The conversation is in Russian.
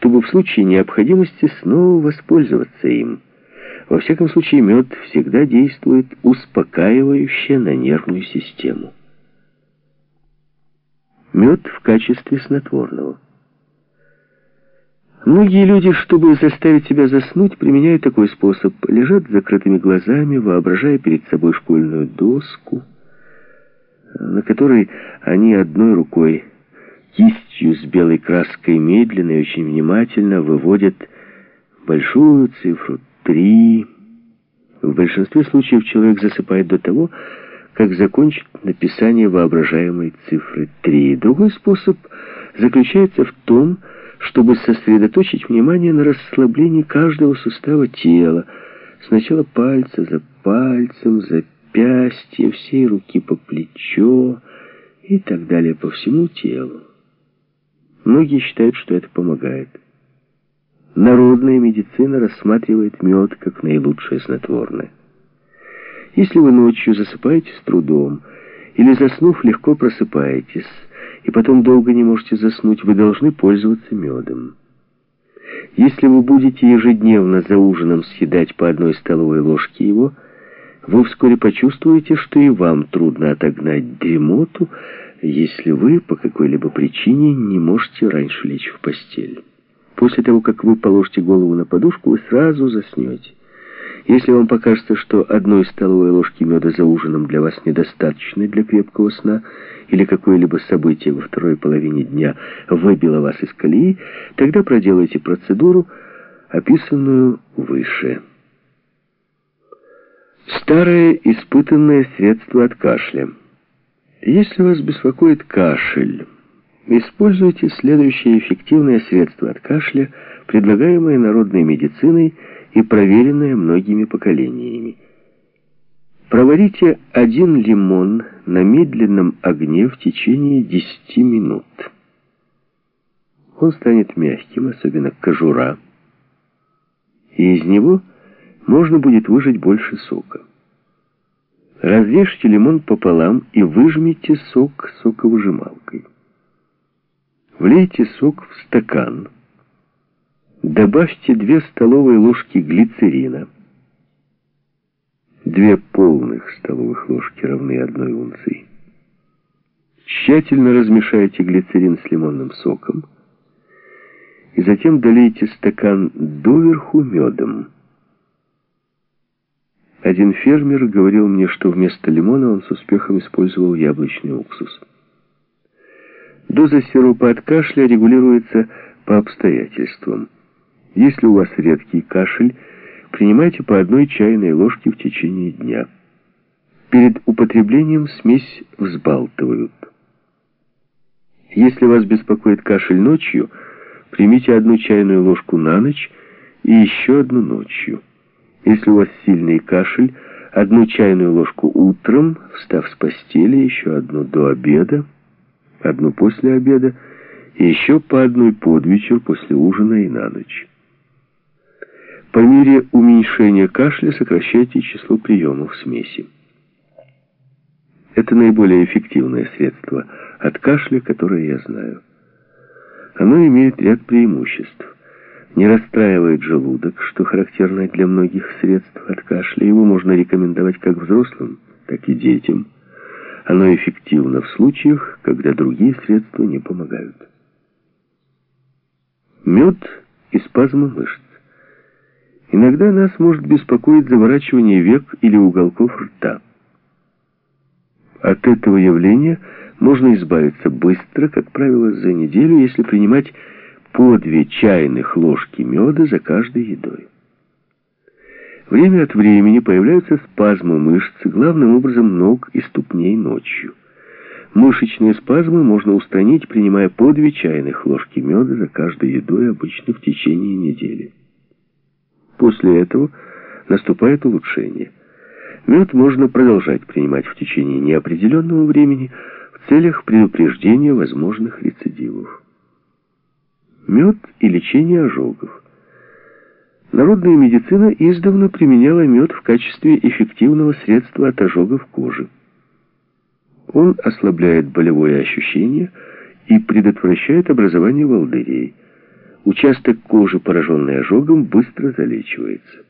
чтобы в случае необходимости снова воспользоваться им. Во всяком случае, мед всегда действует успокаивающе на нервную систему. Мед в качестве снотворного. Многие люди, чтобы заставить себя заснуть, применяют такой способ. Лежат с закрытыми глазами, воображая перед собой школьную доску, на которой они одной рукой, кистью с белой краской медленно и очень внимательно выводят большую цифру три. В большинстве случаев человек засыпает до того, как закончит написание воображаемой цифры три. Другой способ заключается в том, чтобы сосредоточить внимание на расслаблении каждого сустава тела, сначала пальца за пальцем, запястье, всей руки по плечо и так далее по всему телу. Многие считают, что это помогает. Народная медицина рассматривает мед как наилучшее снотворное. Если вы ночью засыпаете с трудом, или заснув легко просыпаетесь, и потом долго не можете заснуть, вы должны пользоваться медом. Если вы будете ежедневно за ужином съедать по одной столовой ложке его, вы вскоре почувствуете, что и вам трудно отогнать дремоту, если вы по какой-либо причине не можете раньше лечь в постель. После того, как вы положите голову на подушку, вы сразу заснете. Если вам покажется, что одной столовой ложки меда за ужином для вас недостаточно для крепкого сна, или какое-либо событие во второй половине дня выбило вас из колеи, тогда проделайте процедуру, описанную выше. Старое испытанное средство от кашля. Если вас беспокоит кашель, используйте следующее эффективное средство от кашля, предлагаемое народной медициной и проверенное многими поколениями. Проварите один лимон на медленном огне в течение 10 минут. Он станет мягким, особенно кожура, и из него можно будет выжать больше сока. Разрежьте лимон пополам и выжмите сок соковыжималкой. Влейте сок в стакан. Добавьте 2 столовые ложки глицерина. 2 полных столовых ложки равны 1 унции. Тщательно размешайте глицерин с лимонным соком и затем долейте стакан доверху медом. Один фермер говорил мне, что вместо лимона он с успехом использовал яблочный уксус. Доза сиропа от кашля регулируется по обстоятельствам. Если у вас редкий кашель, принимайте по одной чайной ложке в течение дня. Перед употреблением смесь взбалтывают. Если вас беспокоит кашель ночью, примите одну чайную ложку на ночь и еще одну ночью. Если у вас сильный кашель, одну чайную ложку утром, встав с постели, еще одну до обеда, одну после обеда еще по одной под вечер после ужина и на ночь. По мере уменьшения кашля сокращайте число приемов смеси. Это наиболее эффективное средство от кашля, которое я знаю. Оно имеет ряд преимуществ не расстраивает желудок, что характерно для многих средств от кашля. Его можно рекомендовать как взрослым, так и детям. Оно эффективно в случаях, когда другие средства не помогают. Мед и спазмы мышц. Иногда нас может беспокоить заворачивание век или уголков рта. От этого явления можно избавиться быстро, как правило, за неделю, если принимать по две чайных ложки меда за каждой едой. Время от времени появляются спазмы мышц, главным образом ног и ступней ночью. Мышечные спазмы можно устранить, принимая по две чайных ложки меда за каждой едой, обычно в течение недели. После этого наступает улучшение. Мед можно продолжать принимать в течение неопределенного времени в целях предупреждения возможных рецидивов мед и лечение ожогов. Народная медицина издавна применяла мед в качестве эффективного средства от ожогов кожи. Он ослабляет болевое ощущение и предотвращает образование волдырей. Участок кожи, пораженный ожогом, быстро залечивается.